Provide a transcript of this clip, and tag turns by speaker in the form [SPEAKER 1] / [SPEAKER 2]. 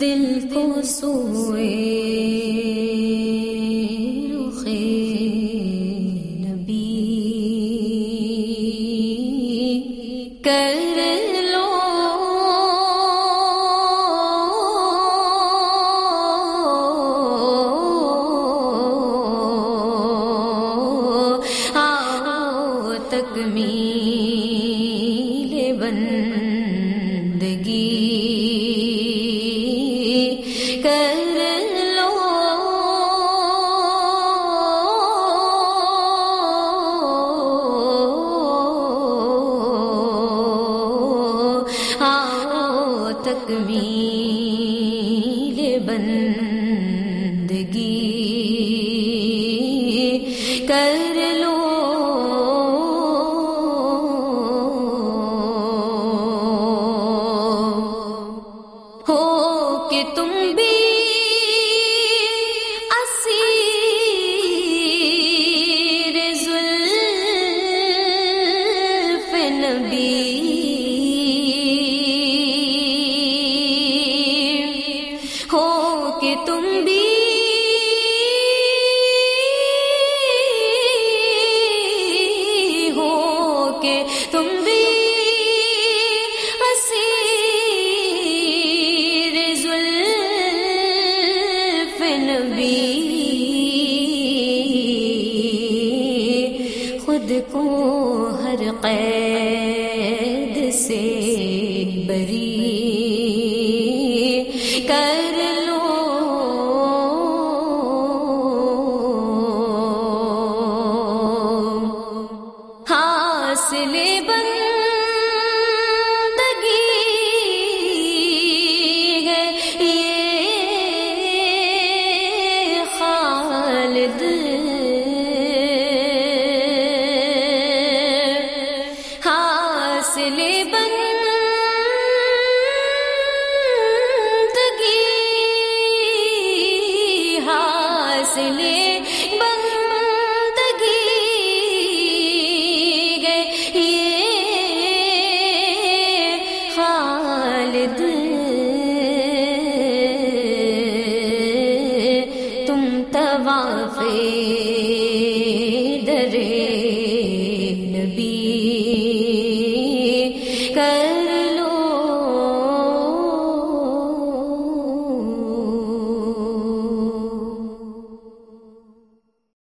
[SPEAKER 1] دل کو سوئے رخے نبی۔ کر لو۔ آؤ تکمیل بندگی۔ تکمیل بندگی کر لو۔ ہو کہ تم بھی اسیر زلف نبی۔ تم بھی۔ ہو کہ تم بھی۔ اسیر زلف نبی۔ خود کو ہر قید سے بری۔ حاصل بندگی ہے۔ یہ خالد حاصل بندگی حاصل بندگی۔ طواف